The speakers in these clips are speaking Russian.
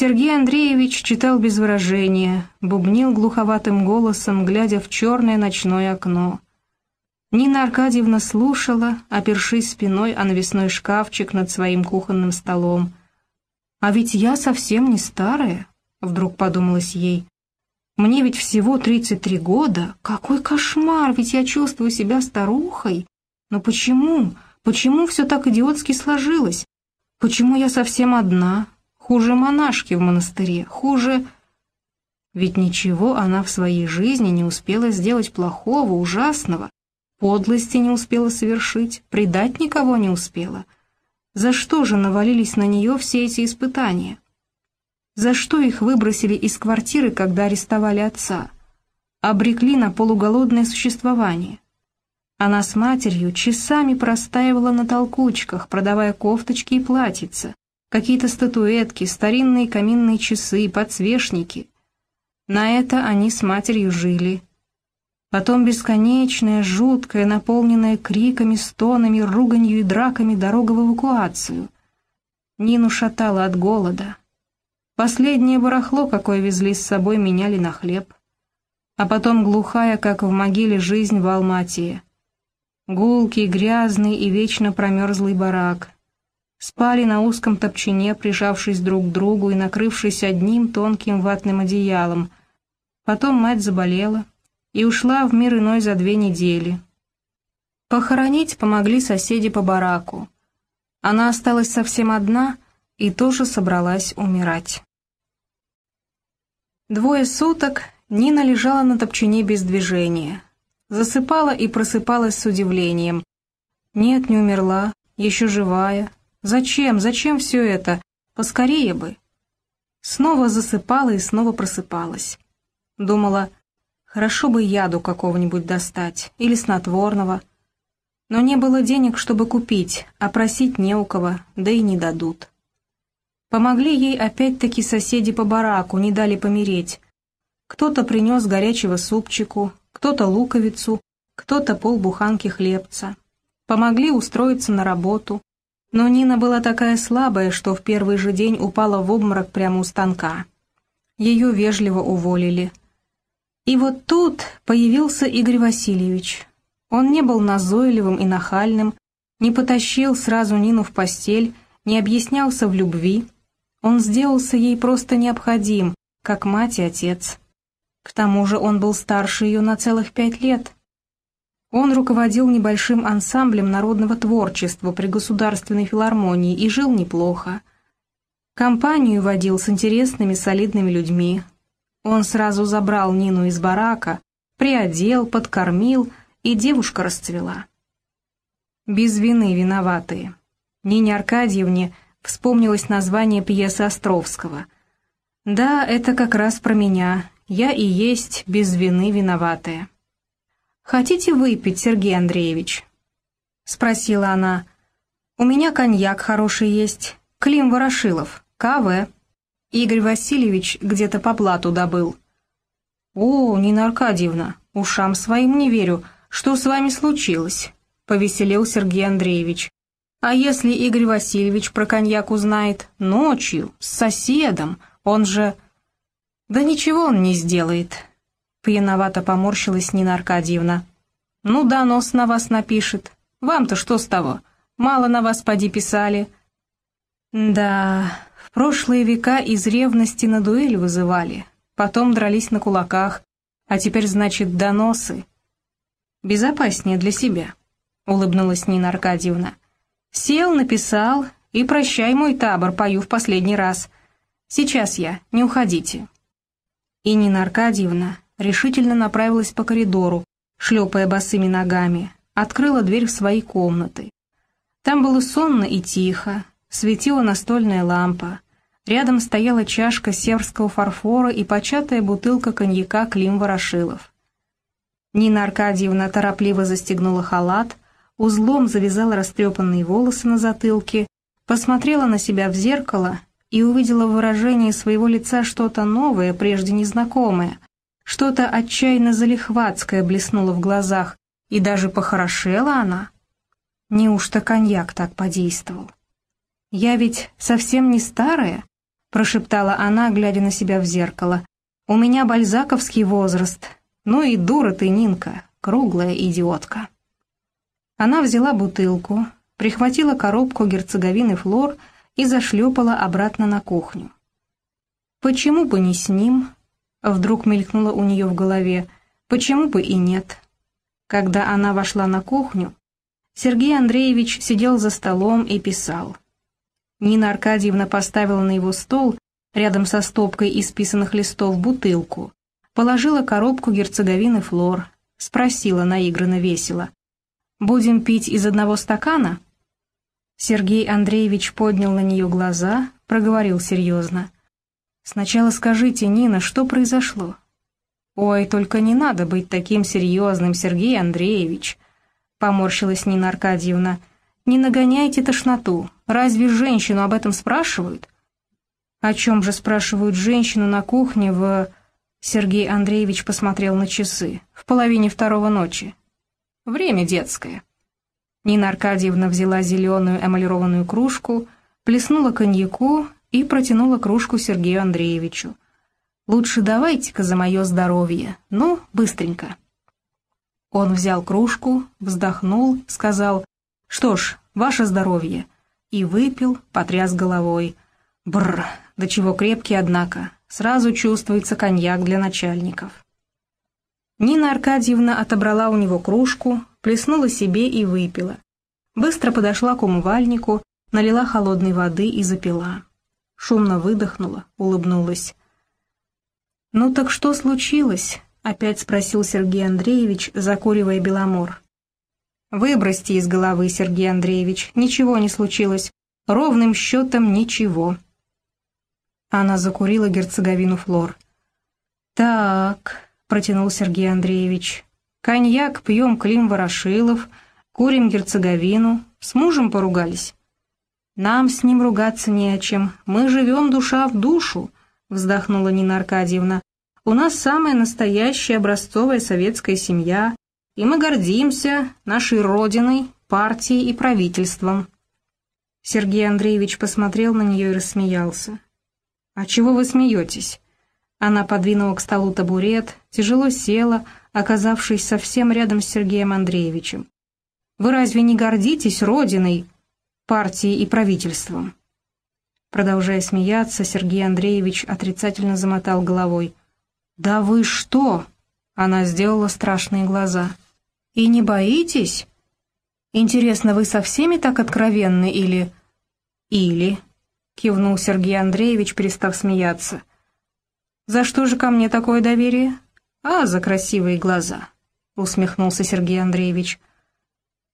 Сергей Андреевич читал без выражения, бубнил глуховатым голосом, глядя в черное ночное окно. Нина Аркадьевна слушала, опершись спиной о навесной шкафчик над своим кухонным столом. «А ведь я совсем не старая», — вдруг подумалось ей. «Мне ведь всего 33 года. Какой кошмар, ведь я чувствую себя старухой. Но почему, почему все так идиотски сложилось? Почему я совсем одна, хуже монашки в монастыре, хуже...» Ведь ничего она в своей жизни не успела сделать плохого, ужасного, подлости не успела совершить, предать никого не успела — за что же навалились на нее все эти испытания? За что их выбросили из квартиры, когда арестовали отца? Обрекли на полуголодное существование. Она с матерью часами простаивала на толкучках, продавая кофточки и платьица, какие-то статуэтки, старинные каминные часы, подсвечники. На это они с матерью жили, Потом бесконечная, жуткая, наполненная криками, стонами, руганью и драками дорога в эвакуацию. Нину шатало от голода. Последнее барахло, какое везли с собой, меняли на хлеб. А потом глухая, как в могиле, жизнь в Алматии. Гулкий, грязный и вечно промерзлый барак. Спали на узком топчине, прижавшись друг к другу и накрывшись одним тонким ватным одеялом. Потом мать заболела, и ушла в мир иной за две недели. Похоронить помогли соседи по бараку. Она осталась совсем одна и тоже собралась умирать. Двое суток Нина лежала на топчине без движения. Засыпала и просыпалась с удивлением. Нет, не умерла, еще живая. Зачем, зачем все это? Поскорее бы. Снова засыпала и снова просыпалась. Думала, Хорошо бы яду какого-нибудь достать, или снотворного. Но не было денег, чтобы купить, а просить не у кого, да и не дадут. Помогли ей опять-таки соседи по бараку, не дали помереть. Кто-то принес горячего супчику, кто-то луковицу, кто-то полбуханки хлебца. Помогли устроиться на работу. Но Нина была такая слабая, что в первый же день упала в обморок прямо у станка. Ее вежливо уволили – и вот тут появился Игорь Васильевич. Он не был назойливым и нахальным, не потащил сразу Нину в постель, не объяснялся в любви. Он сделался ей просто необходим, как мать и отец. К тому же он был старше ее на целых пять лет. Он руководил небольшим ансамблем народного творчества при Государственной филармонии и жил неплохо. Компанию водил с интересными солидными людьми, он сразу забрал Нину из барака, приодел, подкормил, и девушка расцвела. «Без вины виноватые». Нине Аркадьевне вспомнилось название пьесы Островского. «Да, это как раз про меня. Я и есть без вины виноватая». «Хотите выпить, Сергей Андреевич?» — спросила она. «У меня коньяк хороший есть. Клим Ворошилов. КВ». Игорь Васильевич где-то по блату добыл. «О, Нина Аркадьевна, ушам своим не верю. Что с вами случилось?» — повеселел Сергей Андреевич. «А если Игорь Васильевич про коньяк узнает? Ночью, с соседом, он же...» «Да ничего он не сделает», — пьяновато поморщилась Нина Аркадьевна. «Ну да, нос на вас напишет. Вам-то что с того? Мало на вас поди писали». «Да, в прошлые века из ревности на дуэль вызывали, потом дрались на кулаках, а теперь, значит, доносы. Безопаснее для себя, улыбнулась Нина Аркадьевна. Сел, написал, и прощай, мой табор, пою в последний раз. Сейчас я, не уходите. И Нина Аркадьевна решительно направилась по коридору, шлепая босыми ногами, открыла дверь в свои комнаты. Там было сонно и тихо, Светила настольная лампа. Рядом стояла чашка северского фарфора и початая бутылка коньяка Клим Ворошилов. Нина Аркадьевна торопливо застегнула халат, узлом завязала растрепанные волосы на затылке, посмотрела на себя в зеркало и увидела в выражении своего лица что-то новое, прежде незнакомое, что-то отчаянно залихватское блеснуло в глазах, и даже похорошела она. Неужто коньяк так подействовал? Я ведь совсем не старая, — прошептала она, глядя на себя в зеркало. «У меня бальзаковский возраст. Ну и дура ты, Нинка, круглая идиотка». Она взяла бутылку, прихватила коробку герцоговины флор и зашлепала обратно на кухню. «Почему бы не с ним?» — вдруг мелькнуло у нее в голове. «Почему бы и нет?» Когда она вошла на кухню, Сергей Андреевич сидел за столом и писал. Нина Аркадьевна поставила на его стол, рядом со стопкой исписанных листов, бутылку, положила коробку герцоговины флор, спросила наигранно весело. «Будем пить из одного стакана?» Сергей Андреевич поднял на нее глаза, проговорил серьезно. «Сначала скажите, Нина, что произошло?» «Ой, только не надо быть таким серьезным, Сергей Андреевич», — поморщилась Нина Аркадьевна. «Не нагоняйте тошноту. Разве женщину об этом спрашивают?» «О чем же спрашивают женщину на кухне в...» Сергей Андреевич посмотрел на часы. «В половине второго ночи. Время детское». Нина Аркадьевна взяла зеленую эмалированную кружку, плеснула коньяку и протянула кружку Сергею Андреевичу. «Лучше давайте-ка за мое здоровье. Ну, быстренько». Он взял кружку, вздохнул, сказал «Что ж, ваше здоровье», и выпил, потряс головой. Бррр, до чего крепкий, однако. Сразу чувствуется коньяк для начальников. Нина Аркадьевна отобрала у него кружку, плеснула себе и выпила. Быстро подошла к умывальнику, налила холодной воды и запила. Шумно выдохнула, улыбнулась. «Ну так что случилось?» — опять спросил Сергей Андреевич, закуривая беломор. «Выбросьте из головы, Сергей Андреевич, ничего не случилось. Ровным счетом ничего». Она закурила герцоговину флор. «Так», протянул Сергей Андреевич. «Коньяк пьем Клим Ворошилов, курим герцоговину, с мужем поругались». «Нам с ним ругаться не о чем, мы живем душа в душу», — вздохнула Нина Аркадьевна. «У нас самая настоящая образцовая советская семья, и мы гордимся нашей родиной, партией и правительством». Сергей Андреевич посмотрел на нее и рассмеялся. «А чего вы смеетесь?» Она подвинула к столу табурет, тяжело села, оказавшись совсем рядом с Сергеем Андреевичем. «Вы разве не гордитесь Родиной, партией и правительством?» Продолжая смеяться, Сергей Андреевич отрицательно замотал головой. «Да вы что?» Она сделала страшные глаза. «И не боитесь? Интересно, вы со всеми так откровенны или...» «Или...» — кивнул Сергей Андреевич, перестав смеяться. «За что же ко мне такое доверие?» «А, за красивые глаза», — усмехнулся Сергей Андреевич.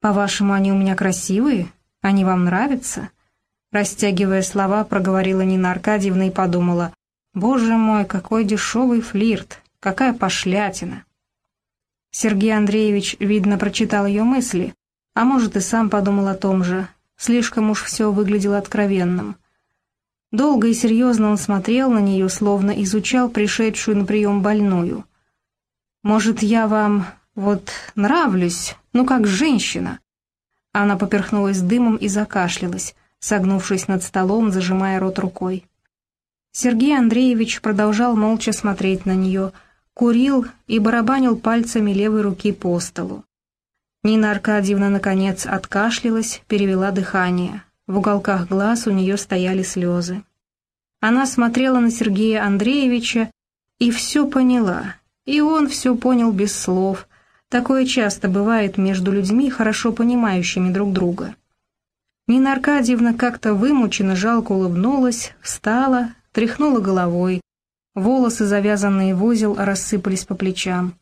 «По-вашему, они у меня красивые? Они вам нравятся?» Растягивая слова, проговорила Нина Аркадьевна и подумала, «Боже мой, какой дешевый флирт, какая пошлятина!» Сергей Андреевич, видно, прочитал ее мысли, а может и сам подумал о том же. Слишком уж все выглядело откровенным. Долго и серьезно он смотрел на нее, словно изучал пришедшую на прием больную. «Может, я вам вот нравлюсь, ну как женщина?» Она поперхнулась дымом и закашлялась, согнувшись над столом, зажимая рот рукой. Сергей Андреевич продолжал молча смотреть на нее, курил и барабанил пальцами левой руки по столу. Нина Аркадьевна, наконец, откашлялась, перевела дыхание. В уголках глаз у нее стояли слезы. Она смотрела на Сергея Андреевича и все поняла, и он все понял без слов. Такое часто бывает между людьми, хорошо понимающими друг друга. Нина Аркадьевна как-то вымученно жалко улыбнулась, встала, тряхнула головой. Волосы, завязанные в узел, рассыпались по плечам.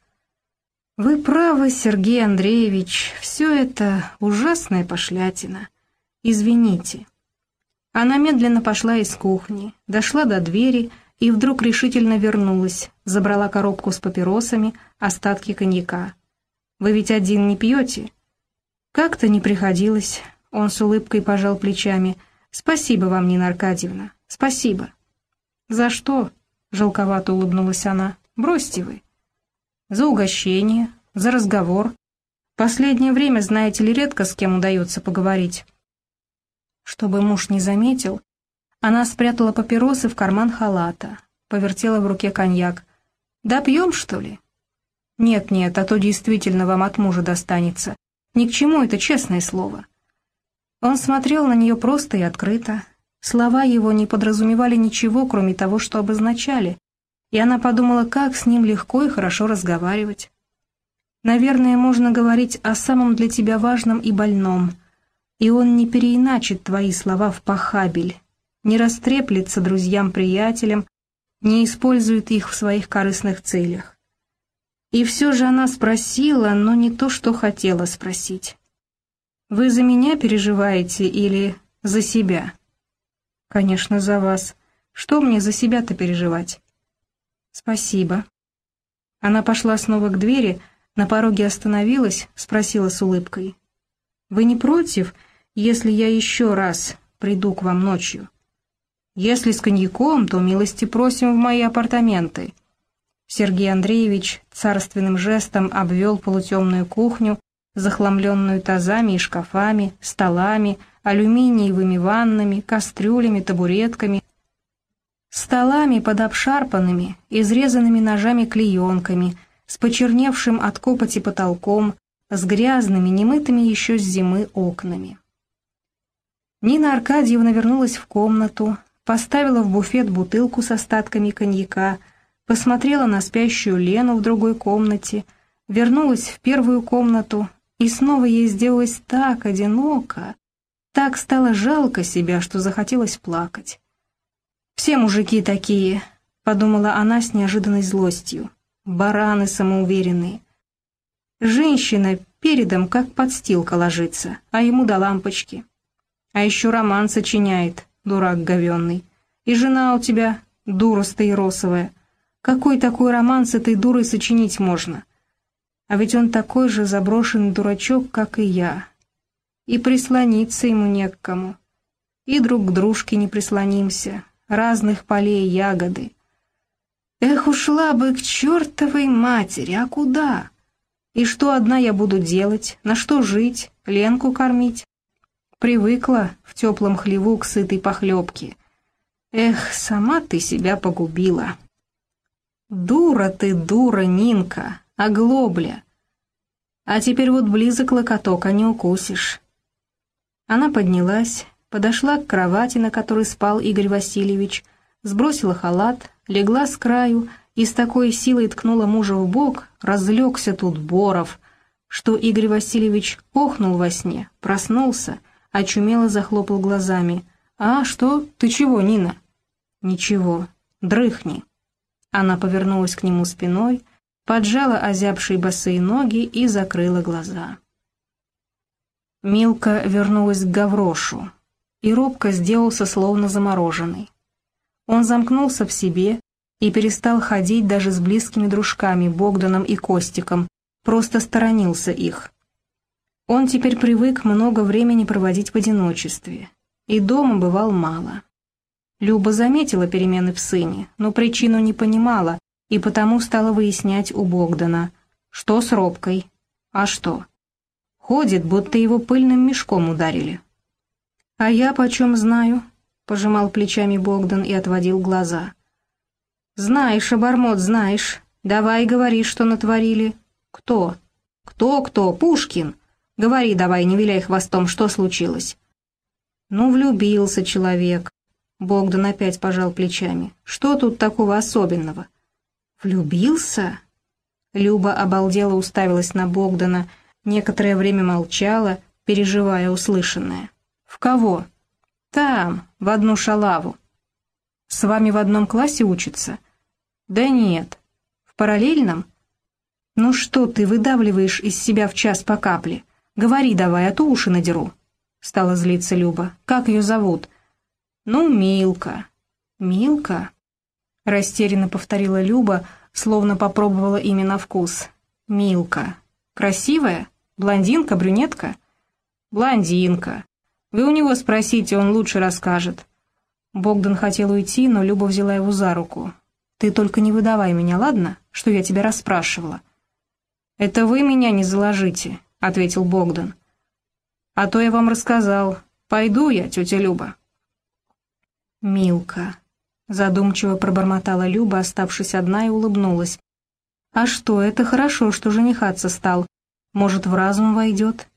«Вы правы, Сергей Андреевич, все это ужасная пошлятина. «Извините». Она медленно пошла из кухни, дошла до двери и вдруг решительно вернулась, забрала коробку с папиросами, остатки коньяка. «Вы ведь один не пьете?» «Как-то не приходилось», — он с улыбкой пожал плечами. «Спасибо вам, Нина Аркадьевна, спасибо». «За что?» — жалковато улыбнулась она. «Бросьте вы». «За угощение, за разговор. Последнее время, знаете ли, редко с кем удается поговорить. Чтобы муж не заметил, Она спрятала папиросы в карман халата, повертела в руке коньяк. «Да пьем, что ли?» «Нет-нет, а то действительно вам от мужа достанется. Ни к чему это честное слово». Он смотрел на нее просто и открыто. Слова его не подразумевали ничего, кроме того, что обозначали, и она подумала, как с ним легко и хорошо разговаривать. Наверное, можно говорить о самом для тебя важном и больном, и он не переиначит твои слова в похабель, не растреплется друзьям-приятелям, не использует их в своих корыстных целях. И все же она спросила, но не то, что хотела спросить. «Вы за меня переживаете или за себя?» «Конечно, за вас. Что мне за себя-то переживать?» «Спасибо». Она пошла снова к двери, на пороге остановилась, спросила с улыбкой. «Вы не против, если я еще раз приду к вам ночью?» «Если с коньяком, то милости просим в мои апартаменты». Сергей Андреевич царственным жестом обвел полутемную кухню, захламленную тазами и шкафами, столами, алюминиевыми ваннами, кастрюлями, табуретками, столами под обшарпанными, изрезанными ножами-клеенками, с почерневшим от копоти потолком, с грязными, немытыми еще с зимы окнами. Нина Аркадьевна вернулась в комнату, поставила в буфет бутылку с остатками коньяка, посмотрела на спящую Лену в другой комнате, вернулась в первую комнату, и снова ей сделалось так одиноко, так стало жалко себя, что захотелось плакать. «Все мужики такие», — подумала она с неожиданной злостью. «Бараны самоуверенные». Женщина передом как подстилка ложится, а ему до лампочки. А еще роман сочиняет, дурак говенный. И жена у тебя дура стаиросовая. Какой такой роман с этой дурой сочинить можно? А ведь он такой же заброшенный дурачок, как и я. И прислониться ему не к кому. И друг к дружке не прислонимся. Разных полей ягоды. Эх, ушла бы к чертовой матери, а куда? И что одна я буду делать? На что жить? Ленку кормить? Привыкла в теплом хлеву к сытой похлебке. Эх, сама ты себя погубила. Дура ты, дура, Нинка, оглобля. А теперь вот близок локоток, а не укусишь. Она поднялась, подошла к кровати, на которой спал Игорь Васильевич, сбросила халат, легла с краю и с такой силой ткнула мужа в бок, разлегся тут Боров, что Игорь Васильевич охнул во сне, проснулся, очумело захлопал глазами. «А, что? Ты чего, Нина?» «Ничего. Дрыхни». Она повернулась к нему спиной, поджала озябшие босые ноги и закрыла глаза. Милка вернулась к Гаврошу, и робко сделался словно замороженный. Он замкнулся в себе и перестал ходить даже с близкими дружками Богданом и Костиком, просто сторонился их. Он теперь привык много времени проводить в одиночестве, и дома бывал мало. Люба заметила перемены в сыне, но причину не понимала, и потому стала выяснять у Богдана, что с робкой, а что. Ходит, будто его пыльным мешком ударили. «А я почем знаю?» — пожимал плечами Богдан и отводил глаза. «Знаешь, обормот, знаешь. Давай говори, что натворили. Кто? Кто-кто? Пушкин? Говори давай, не виляй хвостом, что случилось?» «Ну, влюбился человек». Богдан опять пожал плечами. «Что тут такого особенного?» «Влюбился?» Люба обалдела уставилась на Богдана, некоторое время молчала, переживая услышанное. «В кого?» «Там, в одну шалаву». «С вами в одном классе учится?» «Да нет». «В параллельном?» «Ну что ты выдавливаешь из себя в час по капле? Говори давай, а то уши надеру». Стала злиться Люба. «Как ее зовут?» «Ну, Милка». «Милка?» Растерянно повторила Люба, словно попробовала имя на вкус. «Милка. Красивая? Блондинка, брюнетка?» «Блондинка. Вы у него спросите, он лучше расскажет». Богдан хотел уйти, но Люба взяла его за руку. «Ты только не выдавай меня, ладно, что я тебя расспрашивала?» «Это вы меня не заложите», — ответил Богдан. «А то я вам рассказал. Пойду я, тетя Люба». Милка. Задумчиво пробормотала Люба, оставшись одна, и улыбнулась. А что, это хорошо, что женихаться стал. Может, в разум войдет,